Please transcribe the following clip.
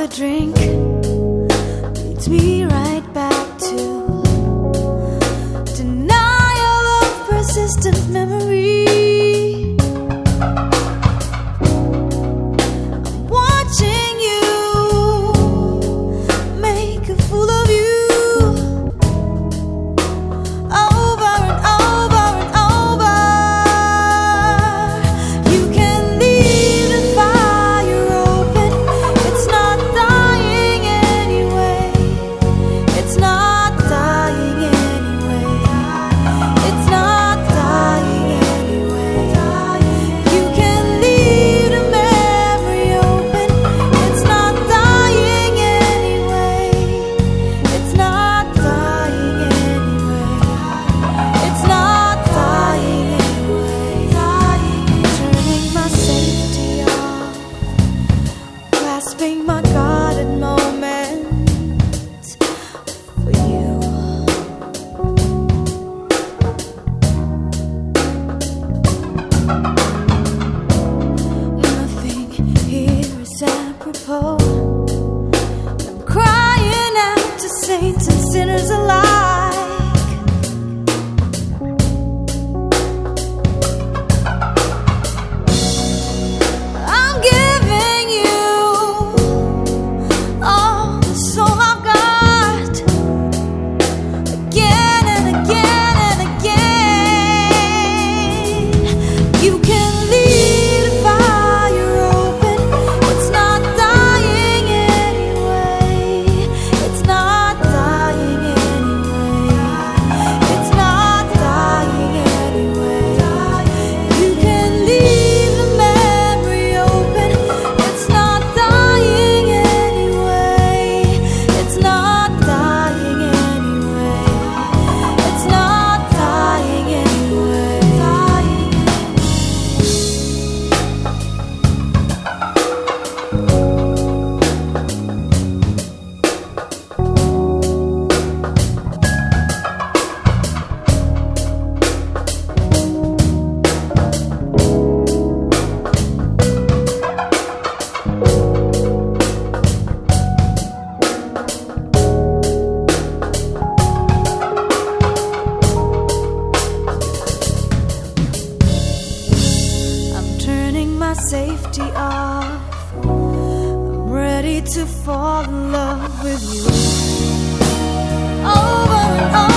another drink leads me right back. safety off. I'm ready to fall in love with you over and over.